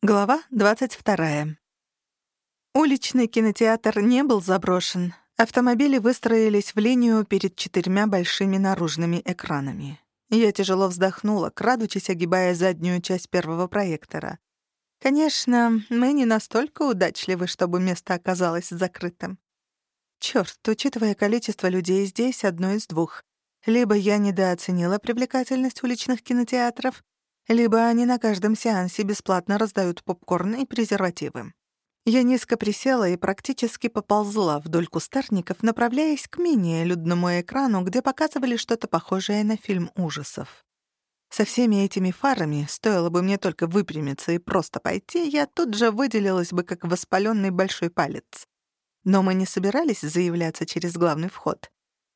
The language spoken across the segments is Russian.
Глава 22. Уличный кинотеатр не был заброшен. Автомобили выстроились в линию перед четырьмя большими наружными экранами. Я тяжело вздохнула, крадучись, огибая заднюю часть первого проектора. Конечно, мы не настолько удачливы, чтобы место оказалось закрытым. Чёрт, учитывая количество людей здесь, одно из двух. Либо я недооценила привлекательность уличных кинотеатров, либо они на каждом сеансе бесплатно раздают попкорн и презервативы. Я низко присела и практически поползла вдоль кустарников, направляясь к менее людному экрану, где показывали что-то похожее на фильм ужасов. Со всеми этими фарами, стоило бы мне только выпрямиться и просто пойти, я тут же выделилась бы как воспаленный большой палец. Но мы не собирались заявляться через главный вход.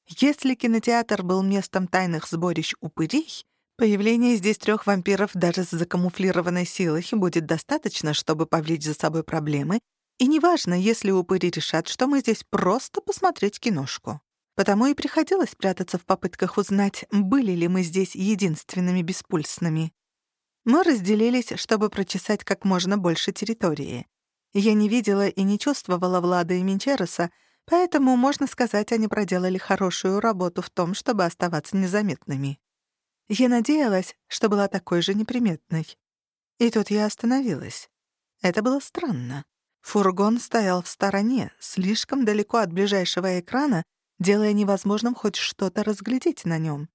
Если кинотеатр был местом тайных сборищ упырей, Появление здесь трех вампиров даже с закамуфлированной силой будет достаточно, чтобы повлечь за собой проблемы, и неважно, если упыри решат, что мы здесь просто посмотреть киношку. Потому и приходилось прятаться в попытках узнать, были ли мы здесь единственными беспульсными. Мы разделились, чтобы прочесать как можно больше территории. Я не видела и не чувствовала Влада и Минчереса, поэтому, можно сказать, они проделали хорошую работу в том, чтобы оставаться незаметными. Я надеялась, что была такой же неприметной. И тут я остановилась. Это было странно. Фургон стоял в стороне, слишком далеко от ближайшего экрана, делая невозможным хоть что-то разглядеть на нем.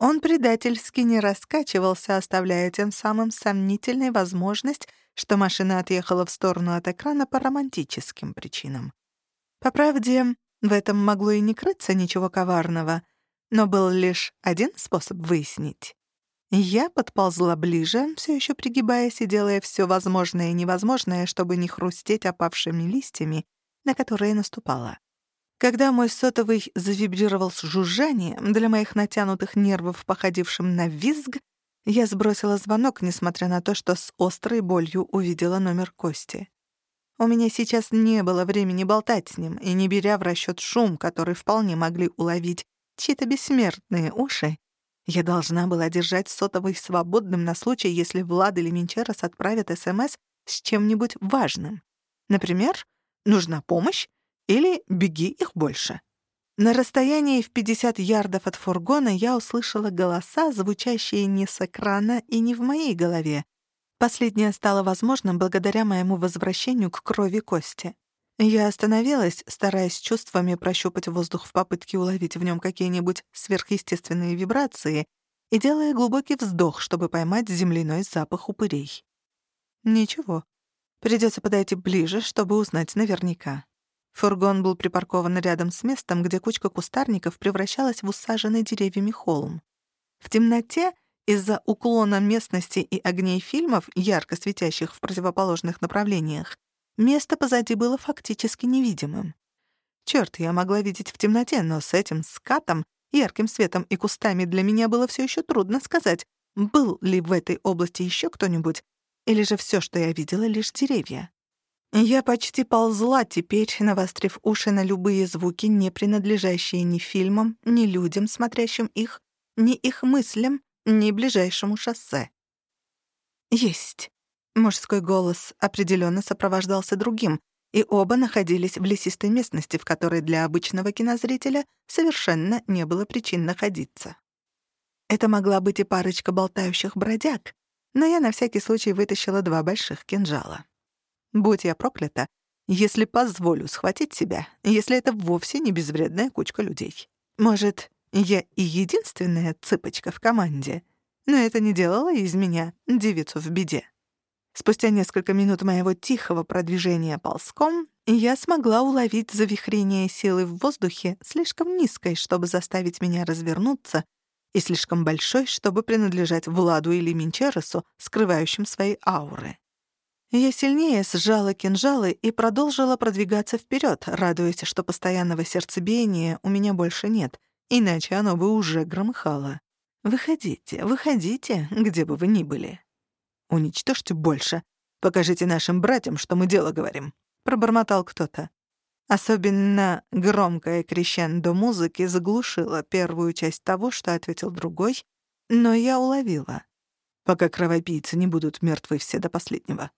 Он предательски не раскачивался, оставляя тем самым сомнительной возможность, что машина отъехала в сторону от экрана по романтическим причинам. По правде, в этом могло и не крыться ничего коварного. Но был лишь один способ выяснить. Я подползла ближе, все еще пригибаясь и делая все возможное и невозможное, чтобы не хрустеть опавшими листьями, на которые наступала. Когда мой сотовый завибрировал с жужжанием, для моих натянутых нервов, походившим на визг, я сбросила звонок, несмотря на то, что с острой болью увидела номер Кости. У меня сейчас не было времени болтать с ним, и не беря в расчет шум, который вполне могли уловить чьи-то бессмертные уши, я должна была держать сотовый свободным на случай, если Влад или Минчерос отправят СМС с чем-нибудь важным. Например, «Нужна помощь» или «Беги их больше». На расстоянии в 50 ярдов от фургона я услышала голоса, звучащие не с экрана и не в моей голове. Последнее стало возможным благодаря моему возвращению к крови Кости. Я остановилась, стараясь чувствами прощупать воздух в попытке уловить в нем какие-нибудь сверхъестественные вибрации и делая глубокий вздох, чтобы поймать земляной запах упырей. Ничего. Придется подойти ближе, чтобы узнать наверняка. Фургон был припаркован рядом с местом, где кучка кустарников превращалась в усаженный деревьями холм. В темноте, из-за уклона местности и огней фильмов, ярко светящих в противоположных направлениях, Место позади было фактически невидимым. Чёрт, я могла видеть в темноте, но с этим скатом, ярким светом и кустами для меня было всё ещё трудно сказать, был ли в этой области ещё кто-нибудь, или же всё, что я видела, лишь деревья. Я почти ползла теперь, навострив уши на любые звуки, не принадлежащие ни фильмам, ни людям, смотрящим их, ни их мыслям, ни ближайшему шоссе. Есть. Мужской голос определенно сопровождался другим, и оба находились в лесистой местности, в которой для обычного кинозрителя совершенно не было причин находиться. Это могла быть и парочка болтающих бродяг, но я на всякий случай вытащила два больших кинжала. Будь я проклята, если позволю схватить себя, если это вовсе не безвредная кучка людей. Может, я и единственная цыпочка в команде, но это не делало из меня девицу в беде. Спустя несколько минут моего тихого продвижения ползком я смогла уловить завихрение силы в воздухе слишком низкой, чтобы заставить меня развернуться, и слишком большой, чтобы принадлежать Владу или Минчересу, скрывающим свои ауры. Я сильнее сжала кинжалы и продолжила продвигаться вперед, радуясь, что постоянного сердцебиения у меня больше нет, иначе оно бы уже громыхало. «Выходите, выходите, где бы вы ни были». «Уничтожьте больше. Покажите нашим братьям, что мы дело говорим», — пробормотал кто-то. Особенно громкое крещендо музыки заглушило первую часть того, что ответил другой, но я уловила. «Пока кровопийцы не будут мертвы все до последнего»,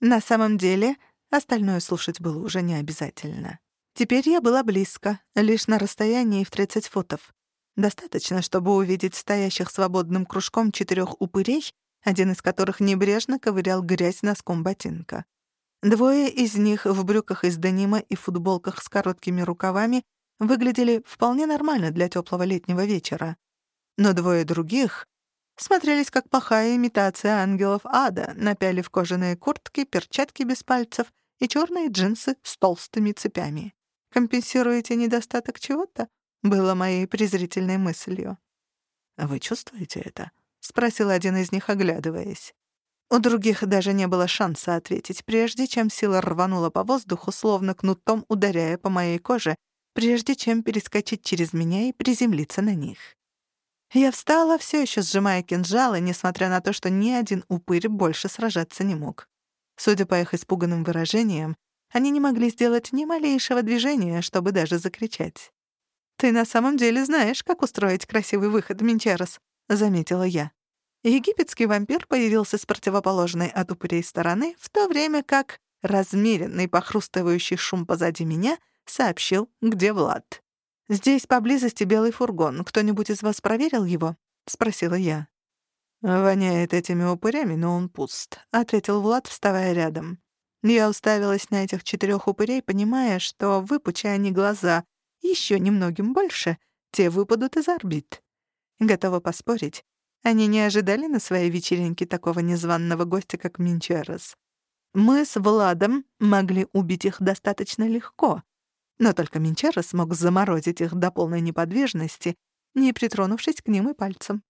На самом деле, остальное слушать было уже не обязательно. Теперь я была близко, лишь на расстоянии в 30 футов. Достаточно, чтобы увидеть стоящих свободным кружком четырех упырей, один из которых небрежно ковырял грязь носком ботинка. Двое из них в брюках из денима и футболках с короткими рукавами выглядели вполне нормально для теплого летнего вечера. Но двое других смотрелись как плохая имитация ангелов ада, напялив кожаные куртки, перчатки без пальцев и черные джинсы с толстыми цепями. «Компенсируете недостаток чего-то?» — было моей презрительной мыслью. «Вы чувствуете это?» — спросил один из них, оглядываясь. У других даже не было шанса ответить, прежде чем сила рванула по воздуху, словно кнутом ударяя по моей коже, прежде чем перескочить через меня и приземлиться на них. Я встала, все еще сжимая кинжалы, несмотря на то, что ни один упырь больше сражаться не мог. Судя по их испуганным выражениям, они не могли сделать ни малейшего движения, чтобы даже закричать. «Ты на самом деле знаешь, как устроить красивый выход, Минчерос», — заметила я. Египетский вампир появился с противоположной от упырей стороны, в то время как размеренный похрустывающий шум позади меня сообщил, где Влад. «Здесь поблизости белый фургон. Кто-нибудь из вас проверил его?» — спросила я. «Воняет этими упырями, но он пуст», — ответил Влад, вставая рядом. Я уставилась на этих четырех упырей, понимая, что, выпуча они глаза еще немногим больше, те выпадут из орбит. Готова поспорить, они не ожидали на своей вечеринке такого незваного гостя, как Минчерос. Мы с Владом могли убить их достаточно легко, но только Минчерос смог заморозить их до полной неподвижности, не притронувшись к ним и пальцем.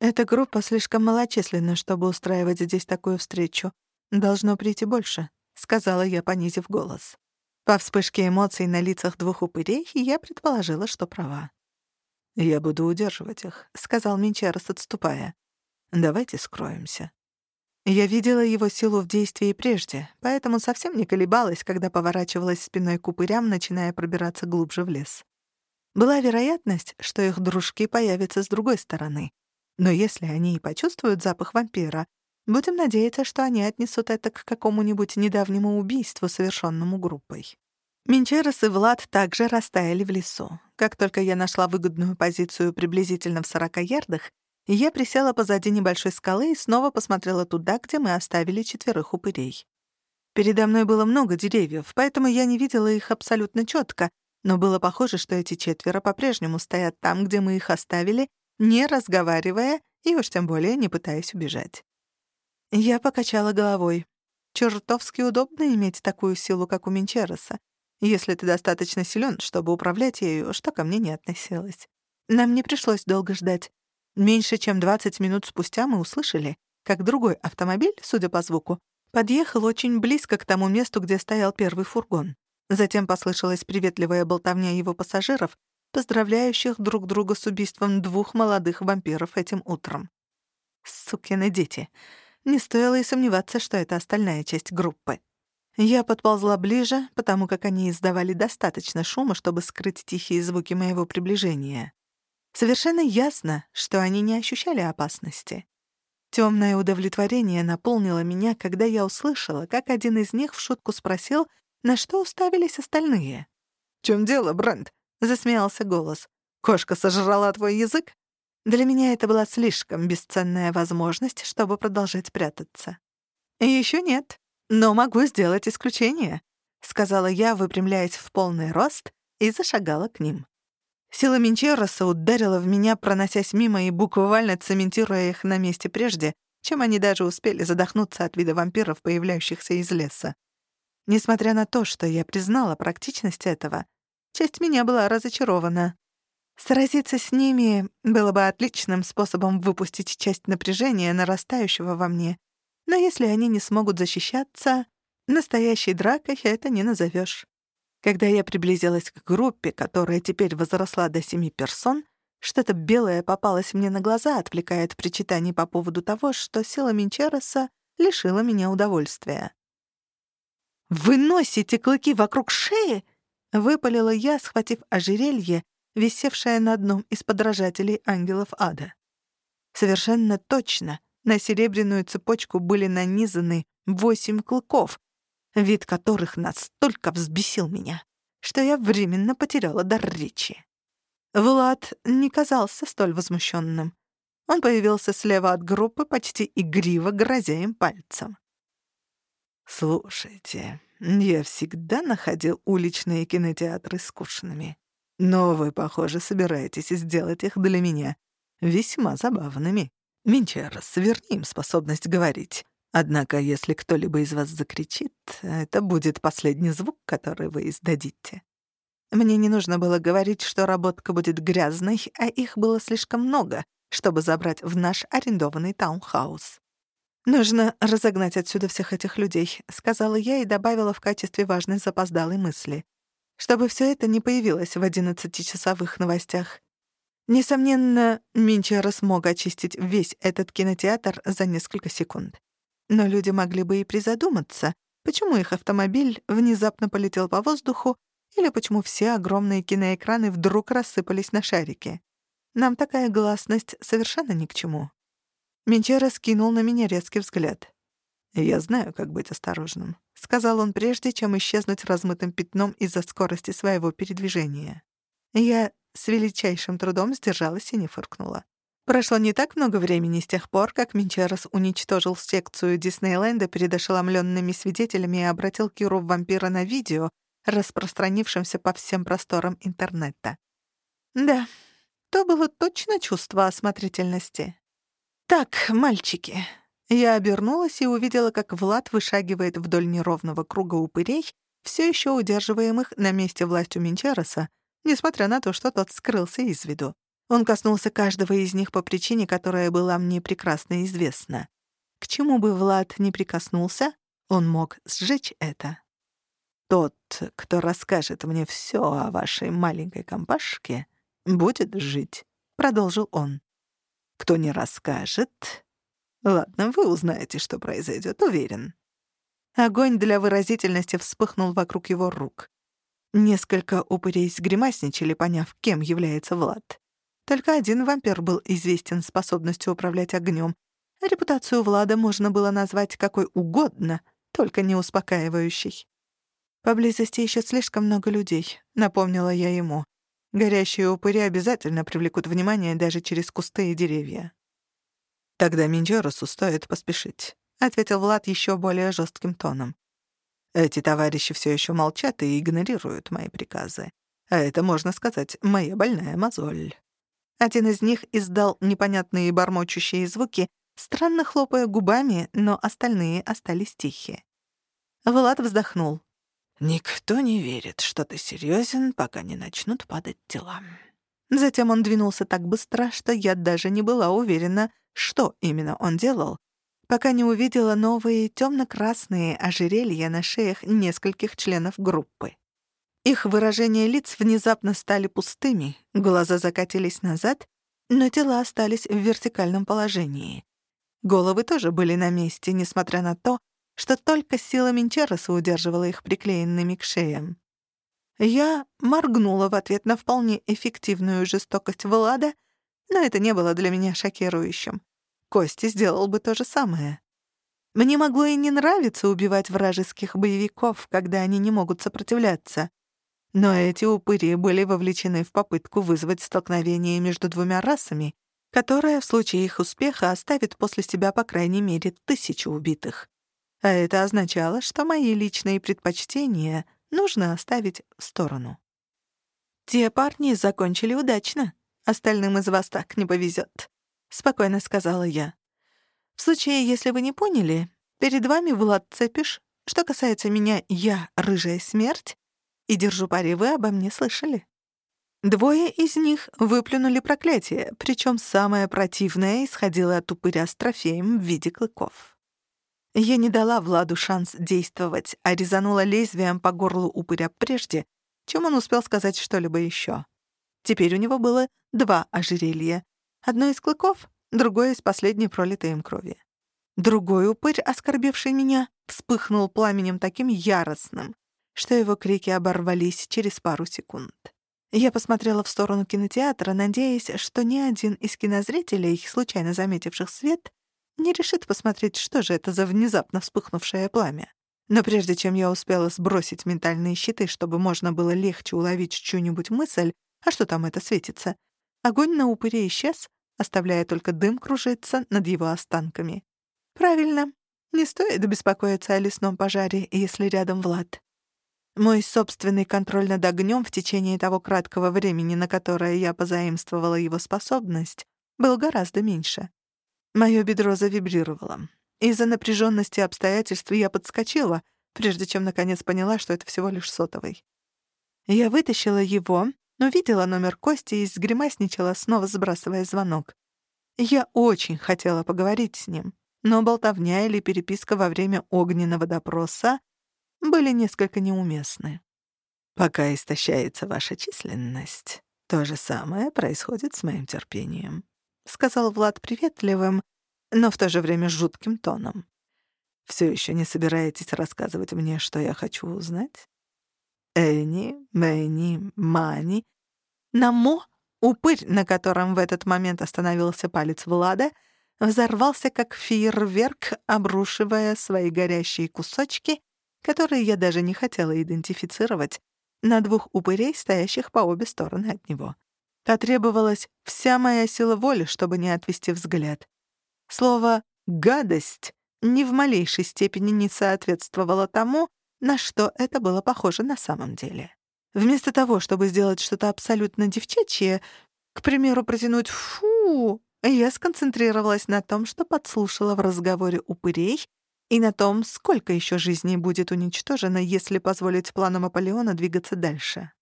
Эта группа слишком малочисленна, чтобы устраивать здесь такую встречу. Должно прийти больше, — сказала я, понизив голос. По вспышке эмоций на лицах двух упырей я предположила, что права. «Я буду удерживать их», — сказал Минчарос, отступая. «Давайте скроемся». Я видела его силу в действии прежде, поэтому совсем не колебалась, когда поворачивалась спиной к упырям, начиная пробираться глубже в лес. Была вероятность, что их дружки появятся с другой стороны. Но если они и почувствуют запах вампира, будем надеяться, что они отнесут это к какому-нибудь недавнему убийству, совершенному группой. Минчерос и Влад также растаяли в лесу. Как только я нашла выгодную позицию приблизительно в 40 ярдах, я присела позади небольшой скалы и снова посмотрела туда, где мы оставили четверых упырей. Передо мной было много деревьев, поэтому я не видела их абсолютно четко, но было похоже, что эти четверо по-прежнему стоят там, где мы их оставили, не разговаривая и уж тем более не пытаясь убежать. Я покачала головой. Чертовски удобно иметь такую силу, как у Минчероса. Если ты достаточно силен, чтобы управлять ею, что ко мне не относилось. Нам не пришлось долго ждать. Меньше чем 20 минут спустя мы услышали, как другой автомобиль, судя по звуку, подъехал очень близко к тому месту, где стоял первый фургон. Затем послышалась приветливая болтовня его пассажиров, поздравляющих друг друга с убийством двух молодых вампиров этим утром. Сукины дети. Не стоило и сомневаться, что это остальная часть группы. Я подползла ближе, потому как они издавали достаточно шума, чтобы скрыть тихие звуки моего приближения. Совершенно ясно, что они не ощущали опасности. Темное удовлетворение наполнило меня, когда я услышала, как один из них в шутку спросил, на что уставились остальные. «В чем дело, Брент?» — засмеялся голос. «Кошка сожрала твой язык?» Для меня это была слишком бесценная возможность, чтобы продолжать прятаться. Еще нет. «Но могу сделать исключение», — сказала я, выпрямляясь в полный рост, и зашагала к ним. Сила Минчероса ударила в меня, проносясь мимо и буквально цементируя их на месте прежде, чем они даже успели задохнуться от вида вампиров, появляющихся из леса. Несмотря на то, что я признала практичность этого, часть меня была разочарована. Сразиться с ними было бы отличным способом выпустить часть напряжения, нарастающего во мне, но если они не смогут защищаться, настоящей дракой это не назовешь. Когда я приблизилась к группе, которая теперь возросла до семи персон, что-то белое попалось мне на глаза, отвлекая от причитаний по поводу того, что сила Минчероса лишила меня удовольствия. «Вы носите клыки вокруг шеи?» — выпалила я, схватив ожерелье, висевшее на одном из подражателей ангелов ада. Совершенно точно на серебряную цепочку были нанизаны восемь клыков, вид которых настолько взбесил меня, что я временно потеряла дар речи. Влад не казался столь возмущенным. Он появился слева от группы, почти игриво грозя им пальцем. «Слушайте, я всегда находил уличные кинотеатры скучными. Но вы, похоже, собираетесь сделать их для меня весьма забавными. Минчерос, верни им способность говорить. Однако, если кто-либо из вас закричит, это будет последний звук, который вы издадите. Мне не нужно было говорить, что работка будет грязной, а их было слишком много, чтобы забрать в наш арендованный таунхаус. «Нужно разогнать отсюда всех этих людей», — сказала я и добавила в качестве важной запоздалой мысли. Чтобы все это не появилось в одиннадцатичасовых новостях. Несомненно, Минчера смог очистить весь этот кинотеатр за несколько секунд. Но люди могли бы и призадуматься, почему их автомобиль внезапно полетел по воздуху или почему все огромные киноэкраны вдруг рассыпались на шарики. Нам такая гласность совершенно ни к чему. Менчера скинул на меня резкий взгляд. «Я знаю, как быть осторожным», — сказал он прежде, чем исчезнуть размытым пятном из-за скорости своего передвижения. Я с величайшим трудом сдержалась и не фыркнула. Прошло не так много времени с тех пор, как Минчерос уничтожил секцию Диснейленда перед ошеломленными свидетелями и обратил Киру в вампира на видео, распространившемся по всем просторам интернета. Да, то было точно чувство осмотрительности. «Так, мальчики». Я обернулась и увидела, как Влад вышагивает вдоль неровного круга упырей, все еще удерживаемых на месте властью Минчероса, несмотря на то, что тот скрылся из виду. Он коснулся каждого из них по причине, которая была мне прекрасно известна. К чему бы Влад не прикоснулся, он мог сжечь это. «Тот, кто расскажет мне все о вашей маленькой компашке, будет жить», — продолжил он. «Кто не расскажет...» «Ладно, вы узнаете, что произойдет, уверен». Огонь для выразительности вспыхнул вокруг его рук. Несколько упырей сгримасничали, поняв, кем является Влад. Только один вампир был известен способностью управлять огнем. Репутацию Влада можно было назвать какой угодно, только не успокаивающей. «Поблизости еще слишком много людей», — напомнила я ему. «Горящие упыри обязательно привлекут внимание даже через кусты и деревья». «Тогда Минджеросу стоит поспешить», — ответил Влад еще более жестким тоном. «Эти товарищи все еще молчат и игнорируют мои приказы. А это, можно сказать, моя больная мозоль». Один из них издал непонятные бормочущие звуки, странно хлопая губами, но остальные остались тихие. Влад вздохнул. «Никто не верит, что ты серьезен, пока не начнут падать тела». Затем он двинулся так быстро, что я даже не была уверена, что именно он делал, пока не увидела новые темно-красные ожерелья на шеях нескольких членов группы. Их выражения лиц внезапно стали пустыми, глаза закатились назад, но тела остались в вертикальном положении. Головы тоже были на месте, несмотря на то, что только сила Минчероса удерживала их приклеенными к шеям. Я моргнула в ответ на вполне эффективную жестокость Влада, но это не было для меня шокирующим. Кости сделал бы то же самое. Мне могло и не нравиться убивать вражеских боевиков, когда они не могут сопротивляться. Но эти упыри были вовлечены в попытку вызвать столкновение между двумя расами, которое в случае их успеха оставит после себя по крайней мере тысячу убитых. А это означало, что мои личные предпочтения нужно оставить в сторону. «Те парни закончили удачно. Остальным из вас так не повезет», — спокойно сказала я. «В случае, если вы не поняли, перед вами Влад Цепиш. Что касается меня, я — рыжая смерть, и держу пари, вы обо мне слышали. Двое из них выплюнули проклятие, причем самое противное исходило от упыря с трофеем в виде клыков. Я не дала Владу шанс действовать, а резанула лезвием по горлу упыря прежде, чем он успел сказать что-либо еще. Теперь у него было два ожерелья. Одно из клыков, другое из последней пролитой им крови. Другой упырь, оскорбивший меня, вспыхнул пламенем таким яростным, что его крики оборвались через пару секунд. Я посмотрела в сторону кинотеатра, надеясь, что ни один из кинозрителей, случайно заметивших свет, не решит посмотреть, что же это за внезапно вспыхнувшее пламя. Но прежде чем я успела сбросить ментальные щиты, чтобы можно было легче уловить чью-нибудь мысль, а что там это светится, огонь на упыре исчез, оставляя только дым кружиться над его останками. Правильно, не стоит беспокоиться о лесном пожаре, если рядом Влад. Мой собственный контроль над огнем в течение того краткого времени, на которое я позаимствовала его способность, был гораздо меньше. Мое бедро завибрировало. Из-за напряженности обстоятельств я подскочила, прежде чем наконец поняла, что это всего лишь сотовый. Я вытащила его, увидела номер Кости и сгримасничала, снова сбрасывая звонок. Я очень хотела поговорить с ним, но болтовня или переписка во время огненного допроса были несколько неуместны. Пока истощается ваша численность, то же самое происходит с моим терпением, сказал Влад приветливым, но в то же время жутким тоном. Все еще не собираетесь рассказывать мне, что я хочу узнать? Эни, Мэни, Мани. Намо, упырь, на котором в этот момент остановился палец Влада, взорвался как фейерверк, обрушивая свои горящие кусочки которые я даже не хотела идентифицировать, на двух упырей, стоящих по обе стороны от него. Потребовалась вся моя сила воли, чтобы не отвести взгляд. Слово «гадость» ни в малейшей степени не соответствовало тому, на что это было похоже на самом деле. Вместо того, чтобы сделать что-то абсолютно девчачье, к примеру, протянуть «фу», я сконцентрировалась на том, что подслушала в разговоре упырей и на том, сколько еще жизней будет уничтожено, если позволить плану Аполеона двигаться дальше.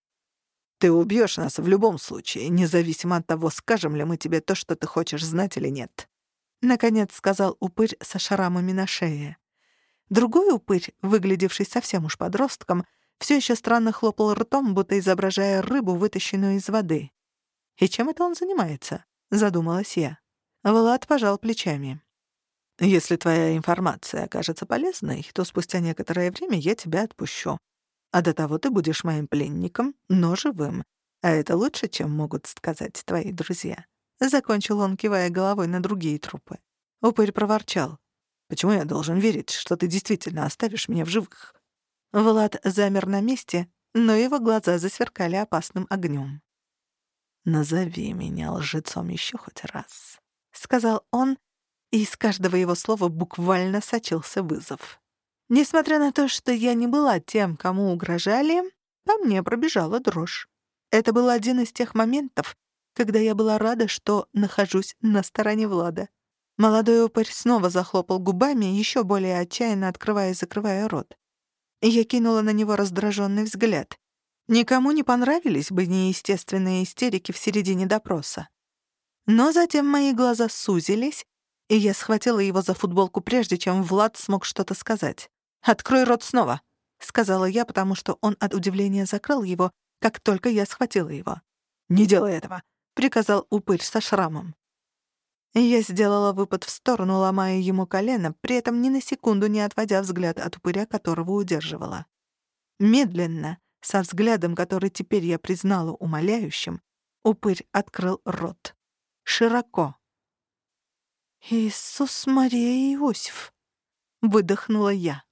«Ты убьешь нас в любом случае, независимо от того, скажем ли мы тебе то, что ты хочешь знать или нет», — наконец сказал упырь со шрамами на шее. Другой упырь, выглядевший совсем уж подростком, все еще странно хлопал ртом, будто изображая рыбу, вытащенную из воды. «И чем это он занимается?» — задумалась я. Влад пожал плечами. Если твоя информация окажется полезной, то спустя некоторое время я тебя отпущу. А до того ты будешь моим пленником, но живым. А это лучше, чем могут сказать твои друзья». Закончил он, кивая головой на другие трупы. Упырь проворчал. «Почему я должен верить, что ты действительно оставишь меня в живых?» Влад замер на месте, но его глаза засверкали опасным огнем. «Назови меня лжецом еще хоть раз», — сказал он, и из каждого его слова буквально сочился вызов. Несмотря на то, что я не была тем, кому угрожали, по мне пробежала дрожь. Это был один из тех моментов, когда я была рада, что нахожусь на стороне Влада. Молодой упырь снова захлопал губами, еще более отчаянно открывая и закрывая рот. Я кинула на него раздраженный взгляд. Никому не понравились бы неестественные истерики в середине допроса. Но затем мои глаза сузились, и я схватила его за футболку, прежде чем Влад смог что-то сказать. «Открой рот снова», — сказала я, потому что он от удивления закрыл его, как только я схватила его. «Не делай этого», — приказал упырь со шрамом. Я сделала выпад в сторону, ломая ему колено, при этом ни на секунду не отводя взгляд от упыря, которого удерживала. Медленно, со взглядом, который теперь я признала умоляющим, упырь открыл рот. Широко, «Иисус, Мария Иосиф!» — выдохнула я.